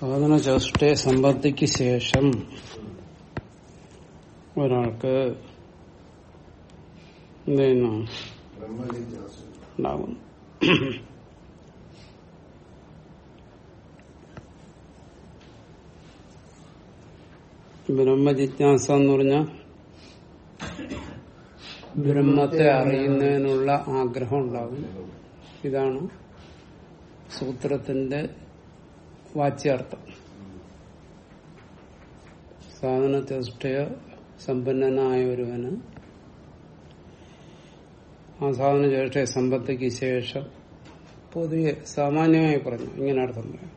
സാധന ചതുഷ്ട സമ്പത്തിക്ക് ശേഷം ഒരാൾക്ക് എന്ത് ചെയ്യുന്നു? ഉണ്ടാകുന്നു. ബ്രഹ്മജിജ്ഞാസ എന്ന് പറഞ്ഞ ബ്രഹ്മത്തെ അറിയുന്നതിനുള്ള ആഗ്രഹം ഉണ്ടാകും ഇതാണ് സൂത്രത്തിന്റെ വാച്യാർത്ഥം. സാധന ചതുഷ്ടയ സമ്പന്നനായ ഒരുവന് ആ സാധന ചേഷ്ടയ സമ്പത്തിക്ക് ശേഷം പൊതുവെ സാമാന്യമായി പറഞ്ഞു. ഇങ്ങനെ അർത്ഥം പറയാം.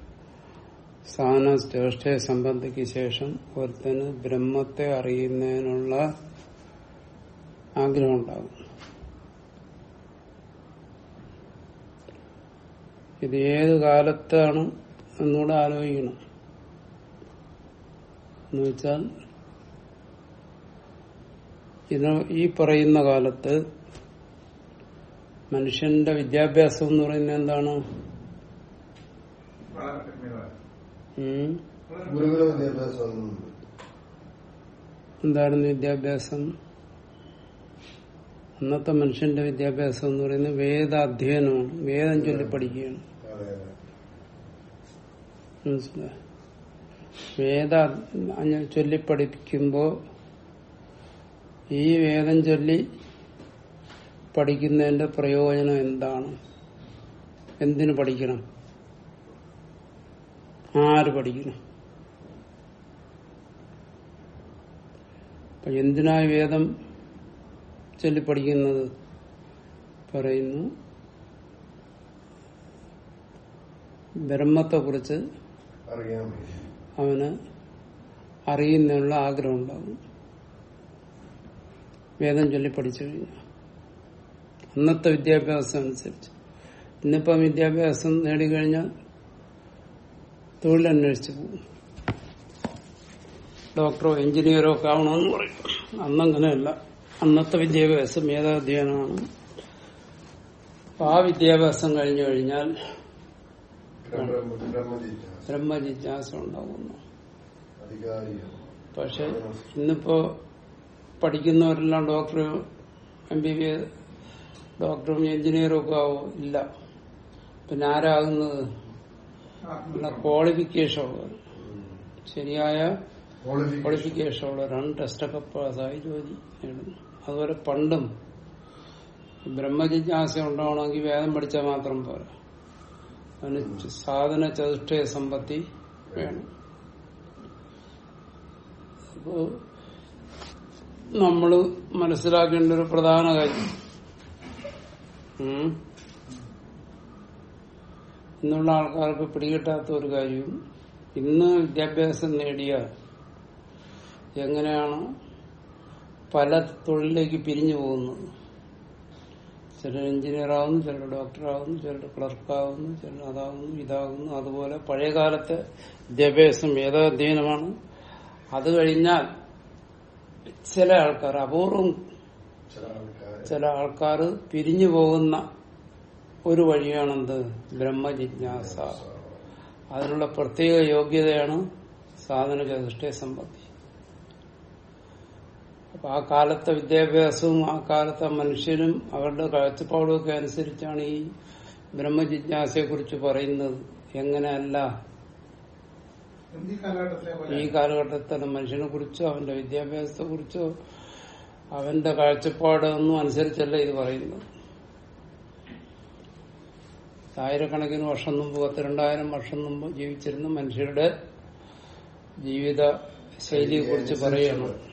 സാധന ചേഷ്ടയെ സമ്പത്തിക്ക് ശേഷം ഒരുത്തന് ബ്രഹ്മത്തെ അറിയുന്നതിനുള്ള ആഗ്രഹം ഉണ്ടാകും. ഇത് ഏത് കാലത്താണ് എന്നൂടെ ആലോചിക്കണം. എന്ന് വെച്ചാൽ ഈ പറയുന്ന കാലത്ത് മനുഷ്യന്റെ വിദ്യാഭ്യാസം എന്ന് പറയുന്നത് എന്താണ്. എന്തായിരുന്നു വിദ്യാഭ്യാസം? അന്നത്തെ മനുഷ്യന്റെ വിദ്യാഭ്യാസം എന്ന് പറയുന്നത് വേദാധ്യയനമാണ്. വേദം ചൊല്ലി പഠിക്കുകയാണ്. മനസ്സിലായോ വേദ ചൊല്ലി പഠിപ്പിക്കുമ്പോ ഈ വേദം ചൊല്ലി പഠിക്കുന്നതിന്റെ പ്രയോജനം എന്താണ്? എന്തിനു പഠിക്കണം? ആര് പഠിക്കണം? അപ്പൊ എന്തിനായി വേദം ചൊല്ലി പഠിക്കുന്നത്? പറയുന്നു. ബ്രഹ്മത്തെക്കുറിച്ച് അറിയാൻ വേണ്ടി. അവന് അറിയുന്നതിനുള്ള ആഗ്രഹം ഉണ്ടാകും വേദം ചൊല്ലി പഠിച്ചു കഴിഞ്ഞാൽ അന്നത്തെ വിദ്യാഭ്യാസം അനുസരിച്ച്. ഇന്നിപ്പം വിദ്യാഭ്യാസം നേടിക്കഴിഞ്ഞാൽ തൊഴിലന്വേഷിച്ച് പോകും. ഡോക്ടറോ എഞ്ചിനീയറോ ഒക്കെ ആവണമെന്ന് പറയും. അന്നങ്ങനെയല്ല. അന്നത്തെ വിദ്യാഭ്യാസം വേദാധ്യയനമാണ് ആ വിദ്യാഭ്യാസം കഴിഞ്ഞു കഴിഞ്ഞാൽ ബ്രഹ്മജിജ്ഞാസ ഉണ്ടാകുന്നു പക്ഷെ ഇന്നിപ്പോ പഠിക്കുന്നവരെല്ലാം ഡോക്ടർ എം ബി ബി ഡോക്ടറും എഞ്ചിനീയറും ഒക്കെ ആവും? ഇല്ല. പിന്നെ ആരാകുന്നത് നല്ല ക്വാളിഫിക്കേഷൻ ഉള്ളവർ ശരിയായ ക്വാളിഫിക്കേഷൻ. ക്വാളിഫിക്കേഷൻ ഉള്ളവരാണ് ടെസ്റ്റൊക്കെ പാസ്സായി ജോലി നേടുന്നു. അതുപോലെ പണ്ടും ബ്രഹ്മജിജ്ഞാസ ഉണ്ടാവണമെങ്കിൽ വേദം പഠിച്ചാൽ മാത്രം പോരാ. അതിന് സാധന ചതുഷ്ടയ സമ്പത്തി വേണം. അപ്പോ നമ്മൾ മനസ്സിലാക്കേണ്ട ഒരു പ്രധാന കാര്യം. ഇന്നുള്ള ആൾക്കാർക്ക് പിടികിട്ടാത്ത ഒരു കാര്യവും ഇന്ന് വിദ്യാഭ്യാസം നേടിയ എങ്ങനെയാണ് പല തൊഴിലിലേക്ക് പിരിഞ്ഞു പോകുന്നത്? ചിലർ എഞ്ചിനീയർ ആവുന്നു ചിലർ ഡോക്ടർ ആവുന്നു ചിലർ ക്ലർക്ക് ആവുന്നു ചിലർ അതാവുന്നു ഇതാകുന്നു അതുപോലെ പഴയകാലത്തെ കാലത്തെ വിദ്യാഭ്യാസം വേദാധ്യയനമാണ് അത് കഴിഞ്ഞാൽ ചില ആൾക്കാർ അപൂർവം ചില ആൾക്കാർ. പിരിഞ്ഞു പോകുന്ന ഒരു വഴിയാണെന്ത്? ബ്രഹ്മജിജ്ഞാസ. അതിനുള്ള പ്രത്യേക യോഗ്യതയാണ് സാധന ചതുഷ്ടയ സമ്പത്തി അപ്പൊ ആ കാലത്തെ വിദ്യാഭ്യാസവും ആ കാലത്തെ മനുഷ്യനും അവരുടെ കാഴ്ചപ്പാടും ഒക്കെ അനുസരിച്ചാണ് ഈ ബ്രഹ്മജിജ്ഞാസയെ കുറിച്ച് പറയുന്നത്. എങ്ങനെയല്ല? ഈ കാലഘട്ടത്തിലെ പോലെ. ഈ കാലഘട്ടത്തിലെ മനുഷ്യനെ കുറിച്ചോ അവന്റെ വിദ്യാഭ്യാസത്തെ കുറിച്ചോ അവന്റെ കാഴ്ചപ്പാടൊന്നും അനുസരിച്ചല്ല ഇത് പറയുന്നത്. ആയിരക്കണക്കിന് വർഷം മുമ്പ് പത്തിരണ്ടായിരം വർഷം മുമ്പ് ജീവിച്ചിരുന്ന മനുഷ്യരുടെ ജീവിത ശൈലിയെ കുറിച്ച് പറയണം.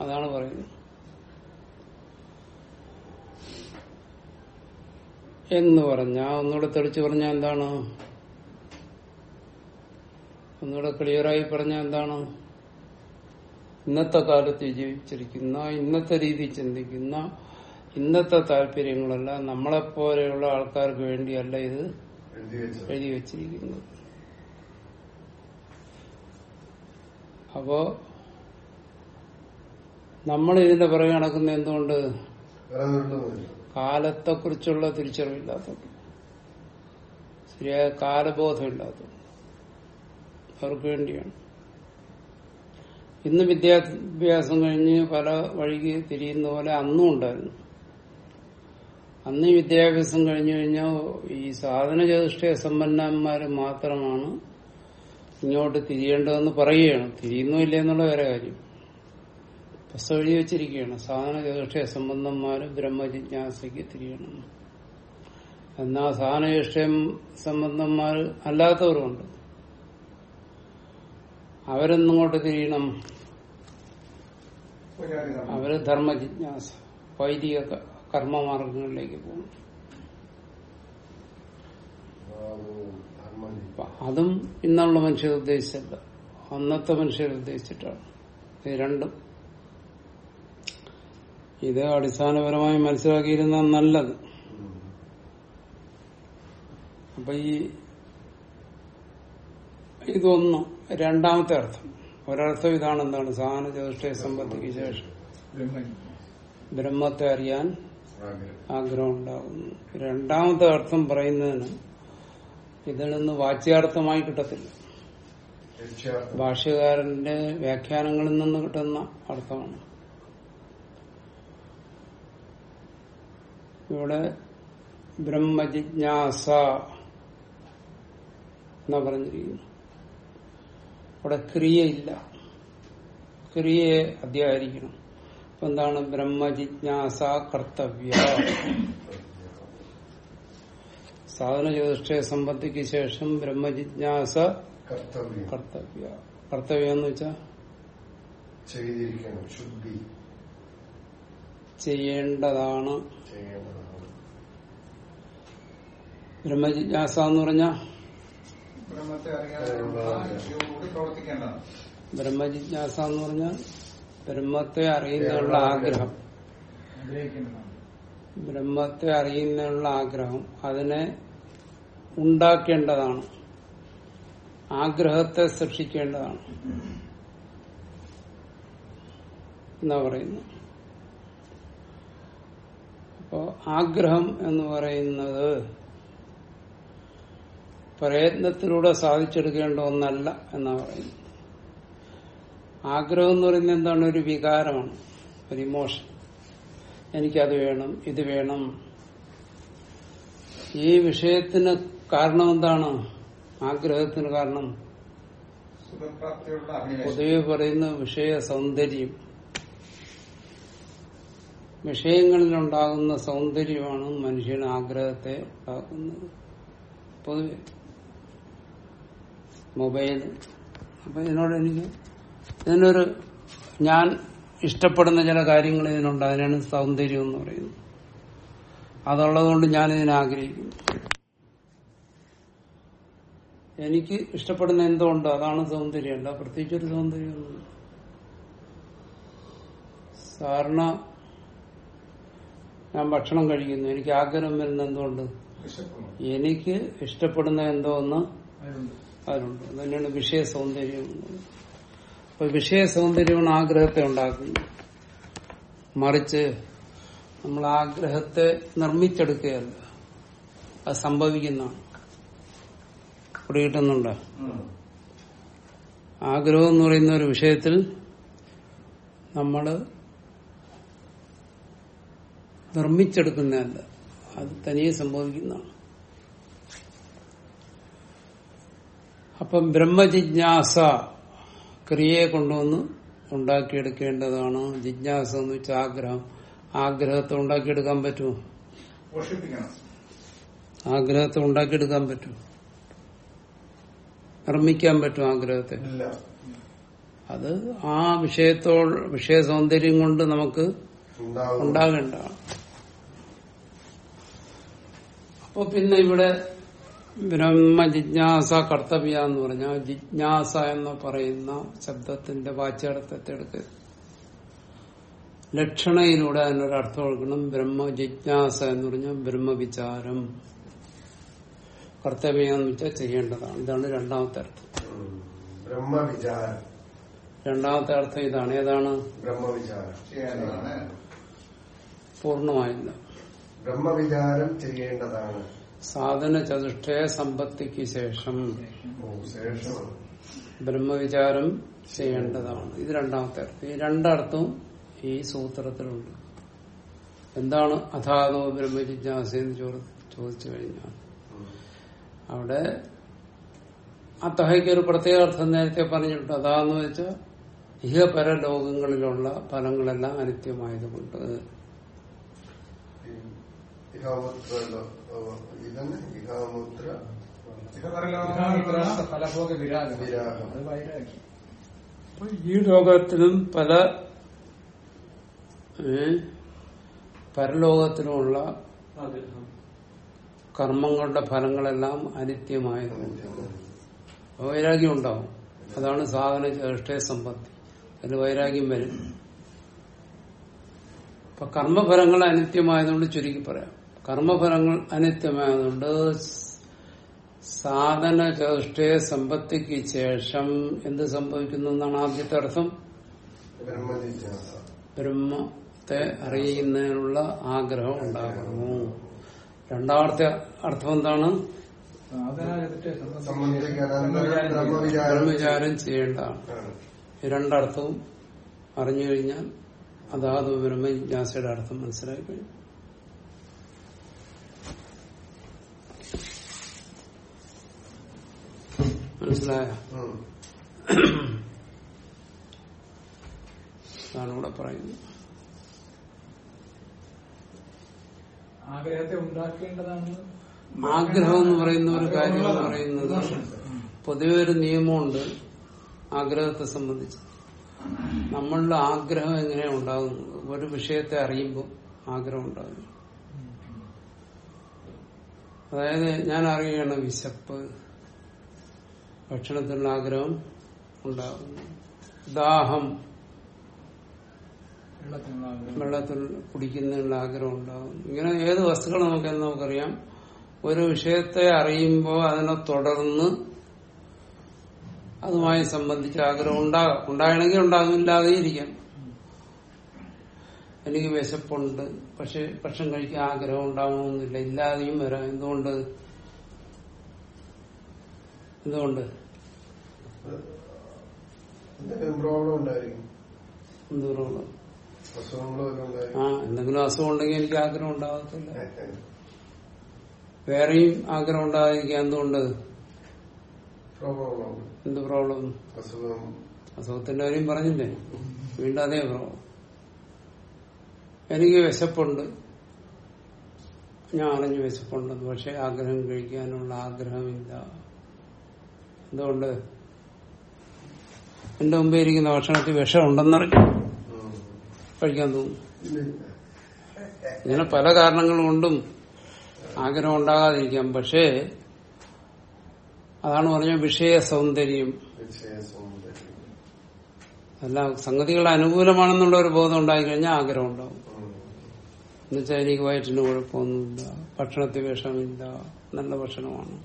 അതാണ് പറയുന്നത്. എന്ന് പറഞ്ഞ ഒന്നുകൂടെ തെളിച്ചു പറഞ്ഞ എന്താണ്? ഒന്നുകൂടെ ക്ലിയറായി പറഞ്ഞ എന്താണ്? ഇന്നത്തെ കാലത്ത് ജീവിച്ചിരിക്കുന്ന ഇന്നത്തെ രീതി ചിന്തിക്കുന്ന ഇന്നത്തെ നമ്മളെ നമ്മളെപ്പോലെയുള്ള ആൾക്കാർക്ക് വേണ്ടിയല്ല ഇത് എഴുതി വച്ചിരിക്കുന്നത്. അപ്പോ നമ്മൾ ഇതിന്റെ പിറകെ നടക്കുന്ന എന്തുകൊണ്ട്? കാലത്തെ കുറിച്ചുള്ള കാലത്തെക്കുറിച്ചുള്ള തിരിച്ചറിവില്ലാത്തത്. ശരിയായ കാലബോധമില്ലാത്തത്. അവർക്ക് വേണ്ടിയാണ്. ഇന്ന് വിദ്യാഭ്യാസം കഴിഞ്ഞ് പല വഴിക്ക് തിരിയുന്ന പോലെ അന്നും ഉണ്ടായിരുന്നു. അന്ന് ഈ വിദ്യാഭ്യാസം കഴിഞ്ഞു കഴിഞ്ഞാൽ ഈ സാധന ചതുഷ്ടയ സമ്പന്നന്മാര് മാത്രമാണ് ഇങ്ങോട്ട് തിരിയേണ്ടതെന്ന് പറയുകയാണ്. തിരിയുന്നില്ല എന്നുള്ള വേറെ കാര്യം. പുസ്തകം എഴുതി വെച്ചിരിക്കുകയാണ് സാധന ചതുഷ്ടയ സംബന്ധന്മാര് ബ്രഹ്മജിജ്ഞാസയ്ക്ക് തിരിയണം. എന്നാ സാധന ചതുഷ്ടയ സംബന്ധന്മാർ അല്ലാത്തവരുമുണ്ട്. അവരെന്നിങ്ങോട്ട് തിരിയണം. അവർ ധർമ്മജിജ്ഞാസ വൈദിക കർമ്മമാർഗങ്ങളിലേക്ക് പോകും. അതും ഇന്നുള്ള മനുഷ്യർ ഉദ്ദേശിച്ചല്ല അന്നത്തെ മനുഷ്യർ ഉദ്ദേശിച്ചിട്ടാണ് ഇത് രണ്ടും ഇത് അടിസ്ഥാനപരമായി മനസ്സിലാക്കിയിരുന്ന നല്ലത്. അപ്പൊ ഈ ഇതൊന്ന് രണ്ടാമത്തെ അർത്ഥം. ഒരർത്ഥം ഇതാണ് എന്താണ് സാധന ചതുഷ്ടയ സമ്പത്തിക്ക് ശേഷം. ബ്രഹ്മത്തെ അറിയാൻ ആഗ്രഹം ഉണ്ടാകുന്നു. രണ്ടാമത്തെ അർത്ഥം പറയുന്നതിന് ഇതിൽ നിന്ന് വാച്യാർത്ഥമായി കിട്ടത്തില്ല. ഭാഷകാരന്റെ ഭാഷ്യകാരന്റെ വ്യാഖ്യാനങ്ങളിൽ നിന്ന് കിട്ടുന്ന അർത്ഥമാണ്. ഇവിടെ ബ്രഹ്മജിജ്ഞാസ എന്നാ പറഞ്ഞിരിക്കുന്നു. അവിടെ ക്രിയയില്ല. ക്രിയയെ അധ്യായിരിക്കണം. അപ്പൊ എന്താണ് ബ്രഹ്മജിജ്ഞാസ കർത്തവ്യ? സാധന ജ്യോതിഷയെ സംബന്ധിക്ക് ശേഷം ബ്രഹ്മജിജ്ഞാസ കർത്തവ്യ. കർത്തവ്യ. കർത്തവ്യം എന്ന് വെച്ചാൽ ചെയ്തിരിക്കണം. ശുദ്ധി. ചെയ്യേണ്ടതാണ്. ബ്രഹ്മജിജ്ഞാസ എന്ന് അറിയാനുള്ള ബ്രഹ്മജിജ്ഞാസ എന്ന് പറഞ്ഞാൽ ബ്രഹ്മത്തെ അറിയുന്നതിനുള്ള ആഗ്രഹം. ബ്രഹ്മത്തെ അറിയുന്നതിനുള്ള ആഗ്രഹം. അതിനെ ഉണ്ടാക്കേണ്ടതാണ്. ആഗ്രഹത്തെ സൃഷ്ടിക്കേണ്ടതാണ്. എന്നാ പറയുന്നു അപ്പോ ആഗ്രഹം എന്ന് പറയുന്നത് പ്രയത്നത്തിലൂടെ സാധിച്ചെടുക്കേണ്ട ഒന്നല്ല എന്നാ പറയുന്നത്. ആഗ്രഹം എന്ന് പറയുന്നത് എന്താണ്? ഒരു വികാരമാണ്. ഒരു ഇമോഷൻ. എനിക്കത് വേണം ഇത് വേണം. ഈ വിഷയത്തിന് കാരണം എന്താണ്? ആഗ്രഹത്തിന് കാരണം പൊതുവെ പറയുന്ന വിഷയ സൗന്ദര്യം. വിഷയങ്ങളിലുണ്ടാകുന്ന സൗന്ദര്യമാണ് മനുഷ്യന് ആഗ്രഹത്തെ ഉണ്ടാക്കുന്നത് പൊതുവെ മൊബൈൽ. അപ്പൊ ഇതിനോട് എനിക്ക് ഇതിനൊരു ഞാൻ ഇഷ്ടപ്പെടുന്ന ചില കാര്യങ്ങൾ ഇതിനുണ്ട്. അതിനാണ് സൗന്ദര്യം എന്ന് പറയുന്നത്. അതുള്ളതുകൊണ്ട് ഞാൻ ഇതിനെ ആഗ്രഹിക്കുന്നു. എനിക്ക് ഇഷ്ടപ്പെടുന്ന എന്തോ ഉണ്ട് അതാണ് സൗന്ദര്യം. അല്ല പ്രത്യേകിച്ചൊരു സൗന്ദര്യം സാധാരണ ഞാൻ ഭക്ഷണം കഴിക്കുന്നു. എനിക്ക് ആഗ്രഹം വരുന്ന എന്തുകൊണ്ട്? എനിക്ക് ഇഷ്ടപ്പെടുന്ന എന്തോ ഒന്ന് അതിലുണ്ട്. അതിലുണ്ട്. അത് തന്നെയാണ് വിഷയ സൗന്ദര്യം. അപ്പൊ വിഷയ സൗന്ദര്യമാണ് ആഗ്രഹത്തെ ഉണ്ടാക്കുന്നത്. മറിച്ച് നമ്മൾ ആഗ്രഹത്തെ നിർമ്മിച്ചെടുക്കുകയല്ല. അത് സംഭവിക്കുന്നതാണ്. ഇവിടെ കിട്ടുന്നുണ്ടോ. ആഗ്രഹം എന്ന് പറയുന്ന ഒരു വിഷയത്തിൽ നമ്മൾ നിർമ്മിച്ചെടുക്കുന്നതല്ല. അത് തനിയെ സംഭവിക്കുന്നതാണ്. അപ്പം ബ്രഹ്മജിജ്ഞാസ ക്രിയയെ കൊണ്ടുവന്ന് ഉണ്ടാക്കിയെടുക്കേണ്ടതാണ്. ജിജ്ഞാസ എന്ന് വെച്ചാൽ ആഗ്രഹം. ആഗ്രഹത്തെ ഉണ്ടാക്കിയെടുക്കാൻ പറ്റുമോ? ആഗ്രഹത്തെ ഉണ്ടാക്കിയെടുക്കാൻ പറ്റുമോ? നിർമ്മിക്കാൻ പറ്റും ആഗ്രഹത്തെ? അത് ആ വിഷയത്തോ വിഷയ സൗന്ദര്യം കൊണ്ട് നമുക്ക് ഉണ്ടാകും ഉണ്ടാകേണ്ടതാണ്. അപ്പൊ പിന്നെ ഇവിടെ ബ്രഹ്മ ജിജ്ഞാസ കർത്തവ്യ എന്ന് പറഞ്ഞാൽ ജിജ്ഞാസ എന്ന് പറയുന്ന ശബ്ദത്തിന്റെ വാച്യാർത്ഥത്തെ എടുക്കരുത് ലക്ഷണയിലൂടെ അതിനൊരർത്ഥം കൊടുക്കണം. ബ്രഹ്മ ജിജ്ഞാസ എന്ന് പറഞ്ഞാൽ ബ്രഹ്മവിചാരം. കർത്തവ്യം എന്ന് വെച്ചാൽ ചെയ്യേണ്ടതാണ്. ഇതാണ് രണ്ടാമത്തെ അർത്ഥം. ബ്രഹ്മവിചാരം. രണ്ടാമത്തെ അർത്ഥം ഇതാണ്. ഏതാണ്? ബ്രഹ്മവിചാരം. പൂർണമായില്ല. ബ്രഹ്മവിചാരം ചെയ്യേണ്ടതാണ്. സാധന ചതുഷ്ടയ സമ്പത്തിക്ക് ശേഷം. ബ്രഹ്മവിചാരം ചെയ്യേണ്ടതാണ്. ഇത് രണ്ടാമത്തെ അർത്ഥം. ഈ രണ്ടർത്ഥവും ഈ സൂത്രത്തിലുണ്ട്. എന്താണ് അഥാതോ ബ്രഹ്മജിജ്ഞാസ എന്ന് ചോദിച്ചു കഴിഞ്ഞാൽ? അവിടെ അത്തഹയ്ക്ക് ഒരു പ്രത്യേക അർത്ഥം നേരത്തെ പറഞ്ഞിട്ടുണ്ട്. അതാന്ന് വെച്ചാൽ ഇഹപര ലോകങ്ങളിലുള്ള ഫലങ്ങളെല്ലാം അനിത്യമായതുകൊണ്ട്. ലോകത്തിനും ഇതന്നെ ഫലഭോഗ വിരാഗം. അത് വൈരാഗ്യം. ഈ ലോകത്തിലും പല പരലോകത്തിനുമുള്ള കർമ്മങ്ങളുടെ ഫലങ്ങളെല്ലാം അനിത്യമായതുകൊണ്ട്. വൈരാഗ്യം ഉണ്ടാവും. അതാണ് സാധന ചേഷ്ട സമ്പത്തി. അതിന് വൈരാഗ്യം വരും. അപ്പൊ കർമ്മഫലങ്ങൾ അനിത്യമായതുകൊണ്ട് ചുരുക്കി പറയാം. കർമ്മഫലങ്ങൾ അനിത്യമായതുകൊണ്ട് സാധന ചേഷ്ട സമ്പത്തിക്ക് ശേഷം എന്ത് സംഭവിക്കുന്നു എന്നാണ് ആദ്യത്തെ അർത്ഥം? ബ്രഹ്മത്തെ അറിയുന്നതിനുള്ള ആഗ്രഹം ഉണ്ടാകുന്നു. രണ്ടാമത്തെ അർത്ഥം എന്താണ്? ബ്രഹ്മവിചാരം ചെയ്യേണ്ട. ചെയ്യേണ്ടതാണ് രണ്ടർത്ഥവും അറിഞ്ഞു കഴിഞ്ഞാൽ അതാത് ബ്രഹ്മജിജ്ഞാസയുടെ അർത്ഥം മനസ്സിലാക്കി കഴിഞ്ഞു. മനസ്സിലായ. അതാണ് ഇവിടെ പറയുന്നത് ആഗ്രഹത്തെ ഉണ്ടാക്കേണ്ടതാണ്. ആഗ്രഹം എന്ന് പറയുന്ന ഒരു കാര്യം എന്ന് പറയുന്നത്. പൊതുവെ ഒരു നിയമമുണ്ട് ആഗ്രഹത്തെ സംബന്ധിച്ച്. നമ്മളുടെ ആഗ്രഹം എങ്ങനെയാ ഉണ്ടാകുന്നത്? ഒരു വിഷയത്തെ അറിയുമ്പോൾ ആഗ്രഹം ഉണ്ടാകുന്നു. അതായത് ഞാൻ അറിയുകയാണ് വിശപ്പ് ഭക്ഷണത്തിനുള്ള ആഗ്രഹം ഉണ്ടാകുന്നു ദാഹം. വെള്ളത്തിൽ കുടിക്കുന്നതിനുള്ള ആഗ്രഹം ഉണ്ടാകും ഇങ്ങനെ ഏത് വസ്തുക്കൾ നമുക്കെന്ന് നമുക്കറിയാം. ഒരു വിഷയത്തെ അറിയുമ്പോൾ അതിനെ തുടർന്ന് അതുമായി സംബന്ധിച്ച് ആഗ്രഹം ഉണ്ടാകാം ഉണ്ടാകണമെങ്കിൽ ഉണ്ടാകില്ലാതെ ഇരിക്കാം. എനിക്ക് വിശപ്പുണ്ട്. പക്ഷെ ഭക്ഷണം കഴിക്കാൻ ആഗ്രഹം ഉണ്ടാകണമെന്നില്ല ഇല്ലാതെയും വരാം. എന്തുകൊണ്ട്? എന്തുകൊണ്ട് എന്ത് പ്രോബ്ലം ആ എന്തെങ്കിലും അസുഖം ഉണ്ടെങ്കിൽ എനിക്ക് ആഗ്രഹം ഉണ്ടാകത്തില്ല വേറെയും ആഗ്രഹം ഉണ്ടാകാതിരിക്കാൻ എന്തുകൊണ്ട്? എന്ത് പ്രോബ്ലം? അസുഖം. അസുഖത്തിന്റെ കാര്യം പറഞ്ഞില്ലേ? വീണ്ടും അതേ പ്രോബ്ലം. എനിക്ക് വിശപ്പുണ്ട്. ഞാൻ അറിഞ്ഞു വിശപ്പുണ്ടെന്ന് പക്ഷെ ആഗ്രഹം കഴിക്കാനുള്ള ആഗ്രഹമില്ല. എന്തുകൊണ്ട്? എന്റെ മുമ്പേ ഇരിക്കുന്ന ഭക്ഷണത്തിൽ വിഷമുണ്ടെന്നറിഞ്ഞു ഉം. കഴിക്കാൻ തോന്നും. ഇങ്ങനെ പല കാരണങ്ങൾ കൊണ്ടും ആഗ്രഹം ഉണ്ടാകാതിരിക്കാം. പക്ഷേ അതാണ് പറഞ്ഞ വിഷയ സൗന്ദര്യം. അല്ല സംഗതികൾ അനുകൂലമാണെന്നുള്ള ഒരു ബോധം ഉണ്ടായിക്കഴിഞ്ഞാൽ ആഗ്രഹം ഉണ്ടാവും. എന്നുവെച്ചാൽ എനിക്ക് വയറ്റിന് കുഴപ്പമൊന്നുമില്ല. ഭക്ഷണത്തിൽ വിഷമില്ല. നല്ല ഭക്ഷണമാണ്.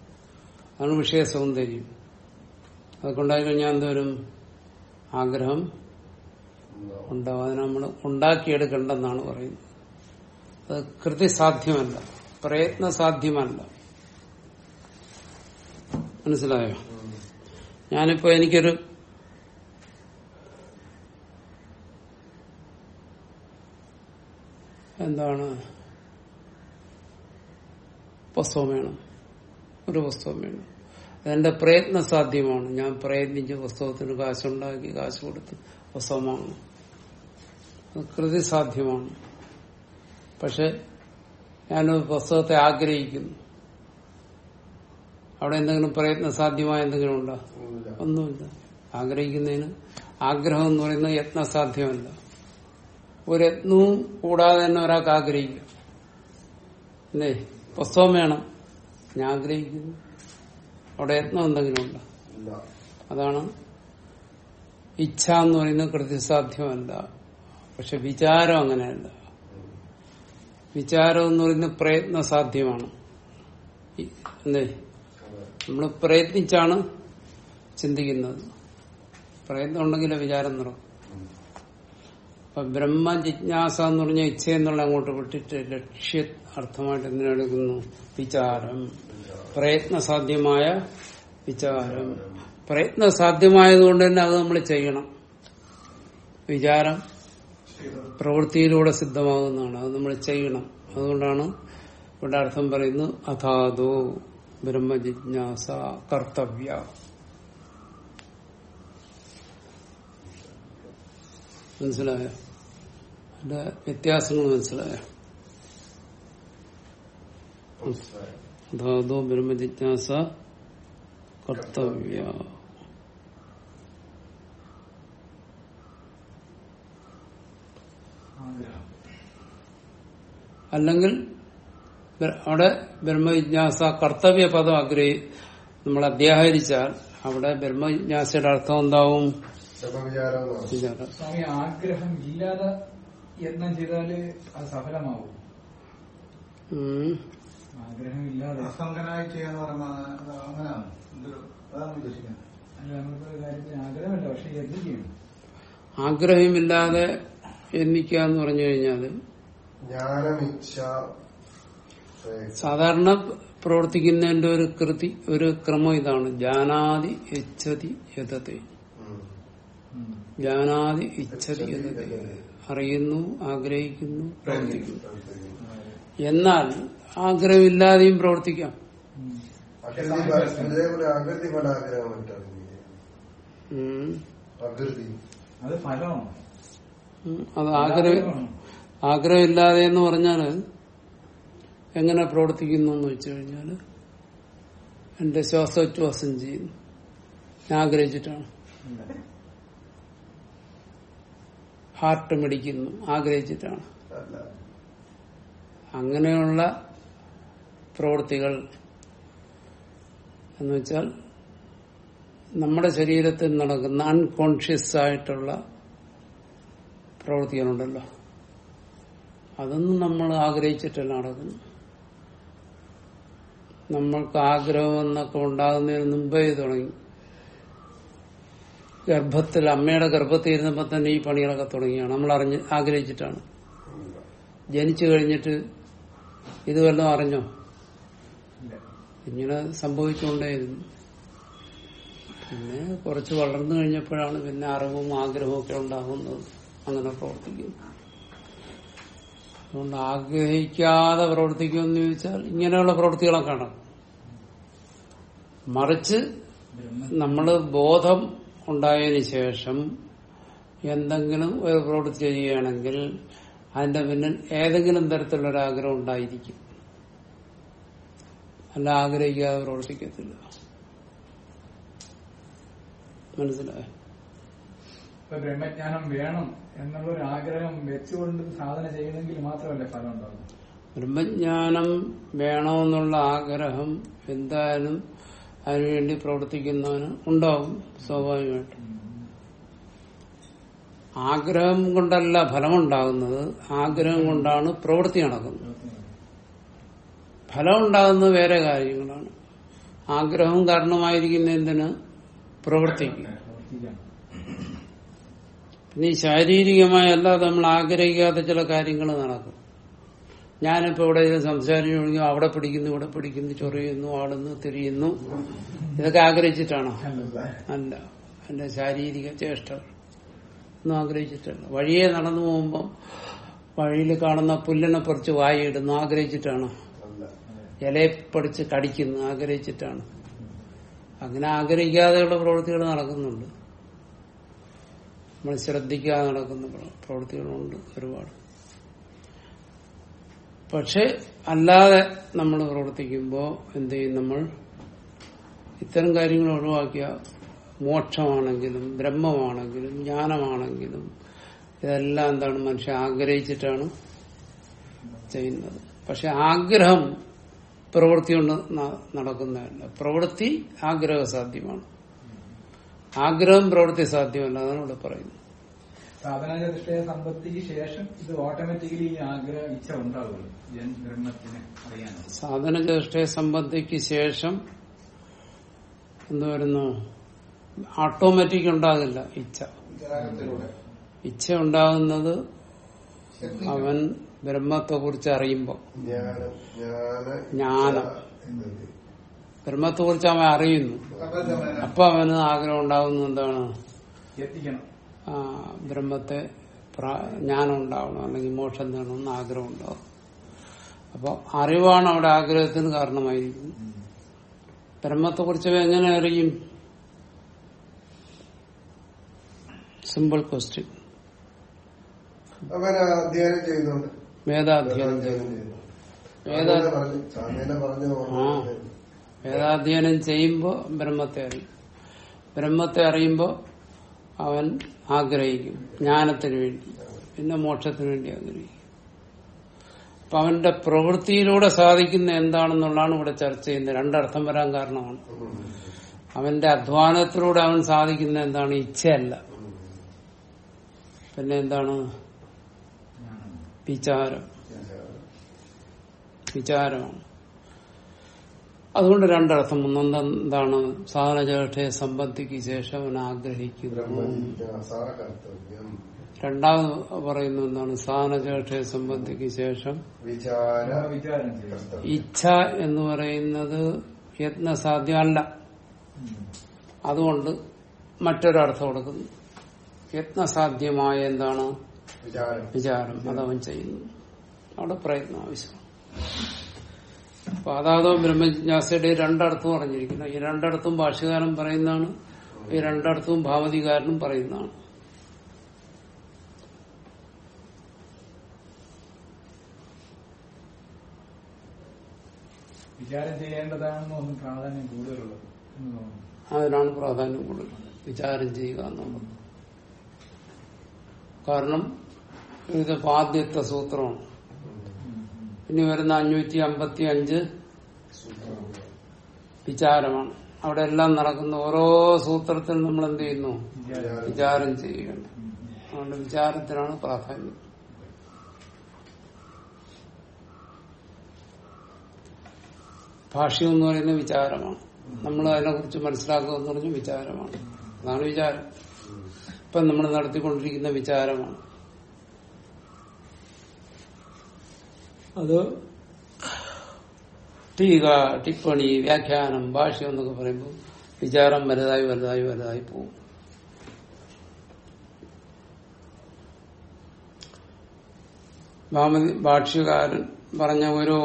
അതാണ് വിഷയ സൗന്ദര്യം. അതൊക്കെ ഉണ്ടായിക്കഴിഞ്ഞാൽ എന്തോരും ആഗ്രഹം ഉണ്ടാവും. അതിനെ നമ്മൾ ഉണ്ടാക്കിയെടുക്കണ്ടെന്നാണ് പറയുന്നത്. അത് കൃതി സാധ്യമല്ല പ്രയത്ന സാധ്യമല്ല മനസ്സിലായോ. ഞാനിപ്പോ എനിക്കൊരു എന്താണ്? പുസ്തകം വേണം. ഒരു പുസ്തകം വേണം. അതെന്റെ പ്രയത്ന സാധ്യമാണ്. ഞാൻ പ്രയത്നിച്ച് പുസ്തകത്തിന് കാശുണ്ടാക്കി കാശ് കൊടുത്ത് പുസ്തകമാണ് കൃതി സാധ്യമാണ്. പക്ഷെ ഞാനൊരു പുസ്തകത്തെ ആഗ്രഹിക്കുന്നു. അവിടെ എന്തെങ്കിലും പ്രയത്ന സാധ്യമായ എന്തെങ്കിലും ഉണ്ടോ. ഒന്നുമില്ല. ആഗ്രഹിക്കുന്നതിന് ആഗ്രഹം എന്ന് പറയുന്നത് യത്നസാധ്യമല്ല ഒരു യത്നവും കൂടാതെ തന്നെ ഒരാൾക്ക് ആഗ്രഹിക്കാം. അല്ലേ? പുസ്തകം വേണം. ഞാൻ ആഗ്രഹിക്കുന്നു. അവിടെ യത്നം എന്തെങ്കിലും ഉണ്ടോ. അതാണ് ഇച്ഛ എന്ന് പറയുന്നത് കൃത്യസാധ്യമല്ല. പക്ഷെ വിചാരം അങ്ങനെയല്ല. വിചാരം എന്ന് പറയുന്നത് പ്രയത്ന സാധ്യമാണ്. അല്ലേ? നമ്മൾ പ്രയത്നിച്ചാണ് ചിന്തിക്കുന്നത്. പ്രയത്നം ഉണ്ടെങ്കിലേ വിചാരം നിറം. ഉം. അപ്പൊ ബ്രഹ്മ ജിജ്ഞാസ എന്ന് പറഞ്ഞ ഇച്ഛ എന്നുള്ള അങ്ങോട്ട് വിട്ടിട്ട് ലക്ഷ്യ അർത്ഥമായിട്ട് എന്തിനെടുക്കുന്നു വിചാരം. പ്രയത്ന സാധ്യമായ വിചാരം. പ്രയത്ന സാധ്യമായതുകൊണ്ട് തന്നെ അത് നമ്മൾ ചെയ്യണം. വിചാരം പ്രവൃത്തിയിലൂടെ സിദ്ധമാകുന്നതാണ്. അത് നമ്മൾ ചെയ്യണം. അതുകൊണ്ടാണ് ഇവിടെ അർത്ഥം പറയുന്നത് അഥാതോ ബ്രഹ്മജിജ്ഞാസ കർത്തവ്യ. മനസ്സിലായോ? വ്യത്യാസങ്ങൾ മനസ്സിലായോ? മനസ്സിലായി. അതാതോ ബ്രഹ്മജിജ്ഞാസ കർത്തവ്യ. അല്ലെങ്കിൽ അവിടെ ബ്രഹ്മജിജ്ഞാസ കർത്തവ്യ പദം ആഗ്രഹി നമ്മൾ അധ്യാഹരിച്ചാൽ അവിടെ ബ്രഹ്മജിജ്ഞാസയുടെ അർത്ഥം എന്താവും. സ്വാമി ആഗ്രഹം ഇല്ലാതെ യത്നം ചെയ്താൽ അത് സഫലമാവും? ഉം. ആഗ്രഹം ഇല്ലാതെ അസംഗനായി ചെയ്യാന്ന് പറയുമ്പോ അത് അങ്ങനെയാണ് അതാണ് ഉദ്ദേശിക്കുന്നത്. അല്ല നമുക്ക് കാര്യത്തിന് ആഗ്രഹമില്ല പക്ഷെ യത്നം ആഗ്രഹമില്ലാതെ എന്നിക്കുക എന്ന് പറഞ്ഞു കഴിഞ്ഞാൽ ജ്ഞാനമിച്ഛ സാധാരണ പ്രവർത്തിക്കുന്നതിന്റെ ഒരു കൃതി ഒരു ക്രമം ഇതാണ്. ജാനാതി ഇച്ഛതി യഥത്തെ. ജാനാതി ഇച്ഛതി യഥത്തെ അറിയുന്നു ആഗ്രഹിക്കുന്നു പ്രവർത്തിക്കുന്നു. എന്നാൽ ആഗ്രഹമില്ലാതെയും പ്രവർത്തിക്കാം. അത് ഫലമാണ്. ഉം. അത് ആഗ്രഹം ആഗ്രഹമില്ലാതെ എന്ന് പറഞ്ഞാൽ എങ്ങനെ പ്രവർത്തിക്കുന്നു എന്ന് വെച്ചു കഴിഞ്ഞാൽ എന്റെ ശ്വാസോച്ഛ്വാസം ചെയ്യുന്നു ഞാൻ ആഗ്രഹിച്ചിട്ടാണ്. ഹാർട്ട് മിടിക്കുന്നു ആഗ്രഹിച്ചിട്ടാണ്. അല്ല. അങ്ങനെയുള്ള പ്രവൃത്തികൾ എന്ന് വെച്ചാൽ നമ്മുടെ ശരീരത്തിൽ നടക്കുന്ന അൺകോൺഷ്യസ് ആയിട്ടുള്ള പ്രവൃത്തികളുണ്ടല്ലോ. അതൊന്നും നമ്മൾ ആഗ്രഹിച്ചിട്ടല്ല നടക്കുന്നു നമ്മൾക്ക് ആഗ്രഹം എന്നൊക്കെ ഉണ്ടാകുന്നതിന് മുമ്പേ തുടങ്ങി. ഗർഭത്തിൽ അമ്മയുടെ ഗർഭത്തിൽ ഇരുന്നപ്പോൾ തന്നെ ഈ പണികളൊക്കെ തുടങ്ങിയാണ് നമ്മൾ അറിഞ്ഞ് ആഗ്രഹിച്ചിട്ടാണ്. ജനിച്ചു കഴിഞ്ഞിട്ട് ഇത് വല്ലതും അറിഞ്ഞോ? ഇങ്ങനെ സംഭവിച്ചുകൊണ്ടേയിരുന്നു പിന്നെ കുറച്ച് വളർന്നു കഴിഞ്ഞപ്പോഴാണ് പിന്നെ അറിവും ആഗ്രഹവും ഒക്കെ ഉണ്ടാകുന്നത്. അങ്ങനെ പ്രവർത്തിക്കുന്നു. അതുകൊണ്ട് ആഗ്രഹിക്കാതെ പ്രവർത്തിക്കുമെന്ന് ചോദിച്ചാൽ ഇങ്ങനെയുള്ള പ്രവൃത്തികളൊക്കെ കാണാം മറിച്ച് നമ്മൾ ബോധം ഉണ്ടായതിനു ശേഷം എന്തെങ്കിലും ഒരു പ്രവൃത്തി ചെയ്യുകയാണെങ്കിൽ അതിന്റെ പിന്നിൽ ഏതെങ്കിലും തരത്തിലുള്ള ആഗ്രഹം ഉണ്ടായിരിക്കും. അല്ല ആഗ്രഹിക്കാതെ പ്രവർത്തിക്കത്തില്ല. മനസ്സിലായോ? ബ്രഹ്മജ്ഞാനം വേണം എന്നുള്ള ഒരു ആഗ്രഹം വെച്ചുകൊണ്ട് സാധന ചെയ്യണമെങ്കിൽ മാത്രമല്ലേ ഫലം ഉണ്ടാകും ബ്രഹ്മജ്ഞാനം വേണമെന്നുള്ള ആഗ്രഹം എന്തായാലും അതിനുവേണ്ടി പ്രവർത്തിക്കുന്നവന് ഉണ്ടാവും സ്വാഭാവികമായിട്ടും. ആഗ്രഹം കൊണ്ടല്ല ഫലമുണ്ടാകുന്നത്. ആഗ്രഹം കൊണ്ടാണ് പ്രവൃത്തി നടക്കുന്നത്. ഫലം ഉണ്ടാകുന്നത് വേറെ കാര്യങ്ങളാണ്. ആഗ്രഹം കാരണമായിരിക്കുന്ന എന്തിന്? പ്രവർത്തിക്കാം പിന്നെ ഈ ശാരീരികമായ അല്ലാതെ നമ്മൾ ആഗ്രഹിക്കാത്ത ചില കാര്യങ്ങൾ നടക്കും. ഞാനിപ്പോ ഇവിടെ സംസാരിക്കുകയാണെങ്കിൽ അവിടെ പിടിക്കുന്നു ഇവിടെ പിടിക്കുന്നു ചൊറിയുന്നു ആടുന്നു തിരിയുന്നു. ഇതൊക്കെ ആഗ്രഹിച്ചിട്ടാണോ? അല്ല. എന്റെ ശാരീരിക ചേഷ്ടകൾ ഒന്നും ആഗ്രഹിച്ചിട്ടല്ല. വഴിയെ നടന്നു പോകുമ്പോൾ വഴിയിൽ കാണുന്ന പുല്ലിനെ പറിച്ച് വായിടുന്നു ആഗ്രഹിച്ചിട്ടാണ്. ഇലയെ പഠിച്ച് കടിക്കുന്നു. ആഗ്രഹിച്ചിട്ടാണ്. അങ്ങനെ ആഗ്രഹിക്കാതെയുള്ള പ്രവൃത്തികൾ നടക്കുന്നുണ്ട്. നമ്മൾ ശ്രദ്ധിക്കാതെ നടക്കുന്ന പ്രവൃത്തികളുണ്ട് ഒരുപാട്. പക്ഷെ അല്ലാതെ നമ്മൾ പ്രവർത്തിക്കുമ്പോൾ എന്ത് ചെയ്യും നമ്മൾ? ഇത്തരം കാര്യങ്ങൾ ഒഴിവാക്കിയ മോക്ഷമാണെങ്കിലും ബ്രഹ്മമാണെങ്കിലും ജ്ഞാനമാണെങ്കിലും ഇതെല്ലാം എന്താണ് മനുഷ്യ ആഗ്രഹിച്ചിട്ടാണ് ചെയ്യുന്നത്. പക്ഷെ ആഗ്രഹം പ്രവൃത്തി കൊണ്ട് നടക്കുന്നതല്ല. പ്രവൃത്തി ആഗ്രഹ സാധ്യമാണ്. ആഗ്രഹം പ്രവൃത്തി സാധ്യമല്ല അതാണ് ഇവിടെ പറയുന്നത്. സാധനാചതുഷ്ടയ സമ്പത്തിക്ക് ശേഷം ഇത് ഓട്ടോമാറ്റിക്കലി ആഗ്രഹ ഇച്ഛ അറിയാനോ സാധന ചേഷ്ടയെ സംബന്ധിക്ക് ശേഷം എന്ത് വരുന്നു? ഓട്ടോമാറ്റിക് ഉണ്ടാകില്ല ഇച്ഛ. ഇച്ഛ ഉണ്ടാകുന്നത് അവൻ ബ്രഹ്മത്തെ കുറിച്ച് അറിയുമ്പോൾ ജ്ഞാനം ജ്ഞാനം ബ്രഹ്മത്തെ കുറിച്ച് അവൻ അറിയുന്നു. അപ്പൊ അവന് ആഗ്രഹം ഉണ്ടാകുന്നു എന്താണ്? ആ, ബ്രഹ്മത്തെ പ്ര- ജ്ഞാനം ഉണ്ടാവണം അല്ലെങ്കിൽ മോക്ഷം നേടണമെന്ന് ആഗ്രഹം ഉണ്ടാവും. അപ്പൊ അറിവാണ് അവിടെ ആഗ്രഹത്തിന് കാരണമായിരിക്കുന്നത്. ബ്രഹ്മത്തെ കുറിച്ച് എങ്ങനെ അറിയും? Simple question. അവൻ അധ്യയനം ചെയ്യുന്നുണ്ട്. വേദാധ്യയനം ചെയ്യുമ്പോ ചെയ്യുന്നു. വേദാധ്യയനം ചെയ്യുമ്പോൾ ബ്രഹ്മത്തെ അറിയും. ബ്രഹ്മത്തെ അറിയുമ്പോ അവൻ ആഗ്രഹിക്കും. ജ്ഞാനത്തിന് വേണ്ടി. പിന്നെ മോക്ഷത്തിന് വേണ്ടി ആഗ്രഹിക്കും. അപ്പൊ അവന്റെ പ്രവൃത്തിയിലൂടെ സാധിക്കുന്ന എന്താണെന്നുള്ളതാണ് ഇവിടെ ചർച്ച ചെയ്യുന്നത്. രണ്ടർത്ഥം വരാൻ കാരണമാണ്. അവന്റെ അധ്വാനത്തിലൂടെ അവൻ സാധിക്കുന്ന എന്താണ്? ഇച്ഛയല്ല. പിന്നെ എന്താണ്? വിചാരം. വിചാരമാണ്. അതുകൊണ്ട് രണ്ടർത്ഥം. ഒന്നെന്താണ് എന്താണ്? സാധനചേഷ്ടയെ സംബന്ധിക്ക് ശേഷം അവൻ ആഗ്രഹിക്കുന്നു. രണ്ടാമത് പറയുന്നത് എന്താണ്? സാധനചേഷ്ടയെ സംബന്ധിക്ക് ശേഷം വിചാര വിചാരം ചെയ്യും ഇച്ഛ എന്ന് പറയുന്നത് യത്നസാധ്യമല്ല. അതുകൊണ്ട് മറ്റൊരർത്ഥം കൊടുക്കുന്നു. യത്നസാധ്യമായ എന്താണ് വിചാരം. അതവൻ ചെയ്യുന്നു. അവിടെ പ്രയത്നം ആവശ്യമാണ്. അപ്പൊ അതാതോ ബ്രഹ്മജിജ്ഞാസയുടെ ഈ അറിഞ്ഞിരിക്കുന്നു. പറഞ്ഞിരിക്കുന്നു ഈ രണ്ടർത്ഥവും ഭാഷകാരൻ പറയുന്നതാണ്. ഈ രണ്ടർത്ഥവും ഭാവതികാരനും പറയുന്നതാണ്. വിചാരം ചെയ്യേണ്ടതാണെന്ന് തോന്നുന്നു പ്രാധാന്യം കൂടുതലുള്ളത് അതിനാണ് പ്രാധാന്യം കൂടുതൽ വിചാരം ചെയ്യുക എന്നുള്ളത്. കാരണം ഇത് ആദ്യത്തെ സൂത്രമാണ്. ഇനി വരുന്ന അഞ്ഞൂറ്റി അമ്പത്തി അഞ്ച് വിചാരമാണ്. അവിടെ എല്ലാം നടക്കുന്ന ഓരോ സൂത്രത്തിൽ നമ്മൾ എന്ത് ചെയ്യുന്നു? വിചാരം ചെയ്യുകയാണ് അതുകൊണ്ട് വിചാരത്തിനാണ് പ്രാധാന്യം. ഭാഷ്യം എന്ന് പറയുന്നത് വിചാരമാണ്. നമ്മൾ അതിനെ കുറിച്ച് മനസ്സിലാക്കുക എന്ന് പറഞ്ഞ വിചാരമാണ്. അതാണ് വിചാരം. ഇപ്പം നമ്മൾ നടത്തിക്കൊണ്ടിരിക്കുന്ന വിചാരമാണ്. അത് ടീക ടിപ്പണി വ്യാഖ്യാനം ഭാഷ്യം എന്നൊക്കെ പറയുമ്പോൾ വിചാരം വലുതായി വലുതായി വലുതായി പോകും ഭാമതി ഭാഷ്യകാരൻ പറഞ്ഞ ഓരോ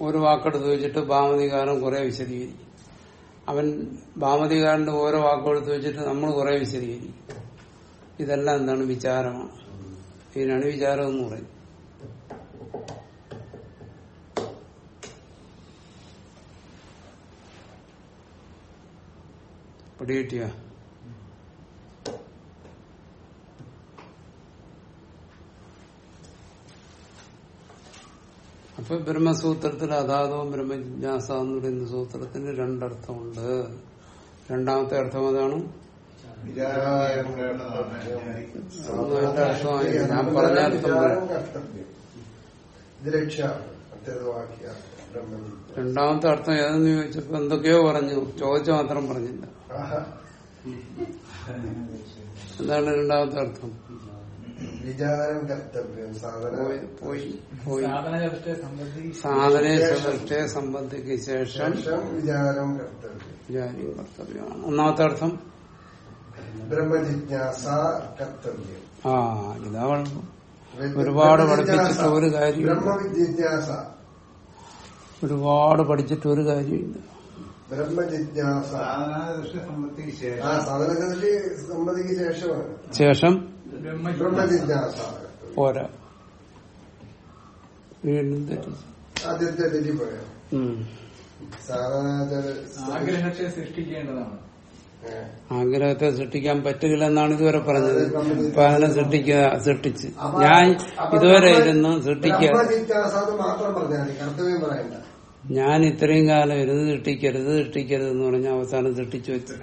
ഒരു വാക്കെടുത്ത് വെച്ചിട്ട് ഭാമതികാരൻ കുറെ വിശദീകരിക്കും. അവൻ ഭാമതികാരന്റെ ഓരോ വാക്കുകളെടുത്ത് വെച്ചിട്ട് നമ്മൾ കുറെ വിശദീകരിക്കും. ഇതെല്ലാം എന്താണ് വിചാരമാണ്? ഇതിനാണ് വിചാരം എന്ന് പറയുന്നത്. പിടികിട്ടിയ അപ്പൊ ബ്രഹ്മസൂത്രത്തിൽ അതാതവും ബ്രഹ്മജിജ്ഞാസ എന്ന് പറയുന്ന സൂത്രത്തിന് രണ്ടർത്ഥമുണ്ട്. രണ്ടാമത്തെ അർത്ഥം അതാണ്? ഞാൻ പറഞ്ഞ രണ്ടാമത്തെ അർത്ഥം ഏതെന്ന് ചോദിച്ചപ്പോ എന്തൊക്കെയോ പറഞ്ഞു. ചോദിച്ച മാത്രം പറഞ്ഞില്ല. എന്താണ് രണ്ടാമത്തെ അർത്ഥം? വിചാരം കർത്തവ്യം സാധന പോയി പോയി പോയി. സംബന്ധി സാധനയെ സൃഷ്ടിയെ സംബന്ധിക്ക് ശേഷം വിചാരം കർത്തവ്യം. വിചാരം കർത്തവ്യമാണ്. ഒന്നാമത്തെ അർത്ഥം? ബ്രഹ്മജിജ്ഞാസ കർത്തവ്യം. ആ ഇതാ. ഒരുപാട് പഠിപ്പിച്ചിട്ട് ഒരു കാര്യം ബ്രഹ്മജിജ്ഞാസ ഒരുപാട് പഠിച്ചിട്ട് ഒരു കാര്യമില്ല. ബ്രഹ്മജിജ്ഞാസ. സാധനാദൃഷ്ടി സമ്പത്തിക്ക് ശേഷം സാധനഗതി സമ്മതിക്ക് ശേഷമാണ്. ശേഷം? ബ്രഹ്മജിജ്ഞാസ പോരാ. വീണ്ടും തെറ്റിച്ചു ആദ്യത്തെ തെറ്റി. സാധന ആഗ്രഹത്തെ സൃഷ്ടിക്കേണ്ടതാണ്. ആഗ്രഹത്തെ സൃഷ്ടിക്കാൻ പറ്റില്ല എന്നാണ് ഇതുവരെ പറഞ്ഞത്. ഇപ്പൊ അതിനെ സൃഷ്ടിക്കുക സൃഷ്ടിച്ച്. ഞാൻ ഇതുവരെ ഇരുന്ന് സൃഷ്ടിക്കുക മാത്രം പറഞ്ഞാൽ കർത്തവ്യം പറയണ്ട. ഞാൻ ഇത്രയും കാലം ഇരുന്ന് തിട്ടിക്കരുത് തിട്ടിക്കരുത് എന്ന് പറഞ്ഞ അവസാനം തിട്ടിച്ചു വെച്ചു.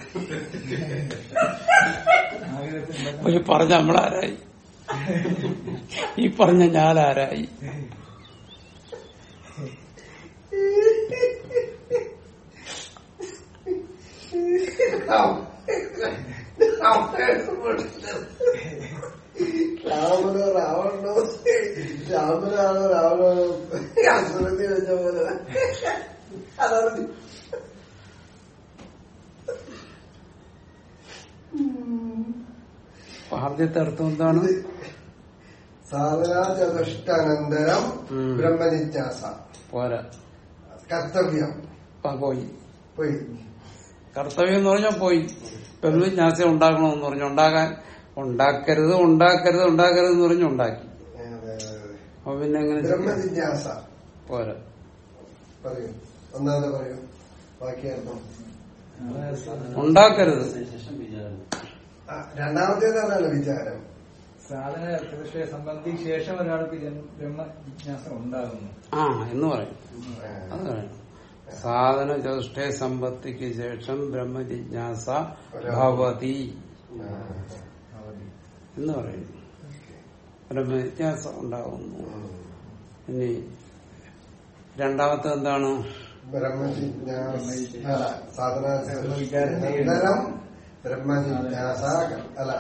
ഈ പറഞ്ഞ നമ്മളാരായി? ഈ പറഞ്ഞ ഞാനാരായി? അപ്പൊ ആദ്യത്തെ അർത്ഥം എന്താണ്? സാധനാ ചതുഷ്ടനന്തരം ബ്രഹ്മനിത്യാസ. ബ്രഹ്മജിജ്ഞാസ പോരാ. കർത്തവ്യം. പോയി. പോയി. കർത്തവ്യം എന്ന് പറഞ്ഞാൽ പോയി. ബ്രഹ്മജിജ്ഞാസ ഉണ്ടാക്കണമെന്ന് പറഞ്ഞു. ഉണ്ടാകാൻ ഉണ്ടാക്കരുത് ഉണ്ടാക്കരുത് ഉണ്ടാക്കരുത് എന്ന് പറഞ്ഞു ഉണ്ടാക്കി. അപ്പൊ പിന്നെ എങ്ങനെ? ബ്രഹ്മജിജ്ഞാസ പോരാ. പറയൂ. ഒന്നാമത് പറയൂ. ബാക്കി അർത്ഥം ഉണ്ടാക്കരുത് രണ്ടാമത്തേത് രണ്ടാമത്തേതാണ് വിചാരം? സാധന വിഷയ സംബന്ധി ശേഷം ഒരാൾക്ക് ബ്രഹ്മജിജ്ഞാസം ബ്രഹ്മജിജ്ഞാസ ഉണ്ടാകുന്നു. ആ എന്ന് പറയും. അത് സാധന ചതുഷ്ടയ സമ്പത്തിക്ക് ശേഷം ബ്രഹ്മജിജ്ഞാസ ഭവതി. എന്ന് പറയുന്നു ബ്രഹ്മജിജ്ഞാസ ഉണ്ടാകുന്നു. ഇനി രണ്ടാമത്തെ എന്താണ്? ബ്രഹ്മജിജ്ഞാസ അല്ല സാധന ബ്രഹ്മവിചാരം അനന്തരം ബ്രഹ്മജിജ്ഞാസ അല്ല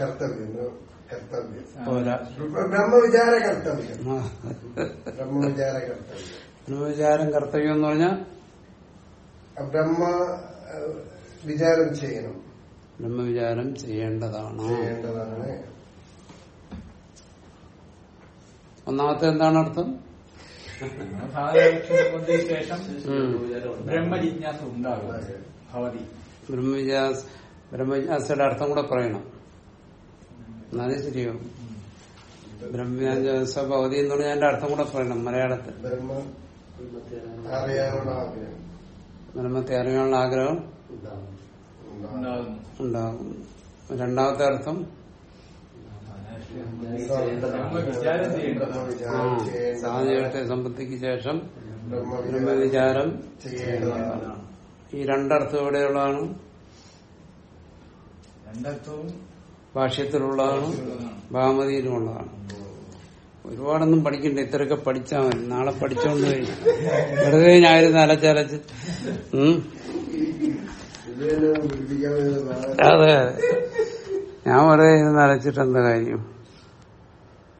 കർത്തവ്യം കർത്തവ്യം പോരാ ബ്രഹ്മവിചാര കർത്തവ്യം ആ. ബ്രഹ്മവിചാര കർത്തവ്യം ബ്രഹ്മവിചാരം കർത്തവ്യം എന്ന് പറഞ്ഞാൽ ബ്രഹ്മ വിചാരം ചെയ്യണം. ബ്രഹ്മവിചാരം ചെയ്യേണ്ടതാണ്. ചെയ്യേണ്ടതാണ്. ഒന്നാമത്തെ എന്താണ് അർത്ഥം? ശേഷം ബ്രഹ്മജിജ്ഞാസ ഉണ്ടാകും. ഭവതി. ബ്രഹ്മജിജ്ഞാസ് ബ്രഹ്മജിജ്ഞാസയുടെ അർത്ഥം കൂടെ പറയണം. എന്നാലേ ശരിയോ ബ്രഹ്മജിജ്ഞാസ ഭവതി എന്ന് പറഞ്ഞാൽ എന്റെ അർത്ഥം കൂടെ പറയണം മലയാളത്തിൽ. ബ്രഹ്മത്തെ അറിയാനുള്ള ആഗ്രഹം. ഉണ്ടാകും രണ്ടാമത്തെ അർത്ഥം ബ്രഹ്മവിചാരം ചെയ്യേണ്ടതാണ് ആ ബ്രഹ്മവിചാരം ചെയ്യേണ്ടതാണ്. സാധനത്തെ സമ്പത്തിക്ക് ശേഷം ബ്രഹ്മവിചാരം ഈ രണ്ടർത്ഥം എവിടെയുള്ളതാണ് രണ്ടർത്ഥവും ഭാഷ്യത്തിലുള്ളതാണ് ഉള്ളതാണ്. ഭാമതിയിലുമുള്ളതാണ്. ഒരുപാടൊന്നും പഠിക്കണ്ട ഇത്രയൊക്കെ പഠിച്ചാൽ മതി. നാളെ പഠിച്ചോണ്ട് കഴിഞ്ഞു വെറുതെ ഞാനിരുന്ന് അലച്ചലച്ച് അതെ അതെ. ഞാൻ വെറുതെ ഇരുന്ന് അലച്ചിട്ട് എന്താ കാര്യം?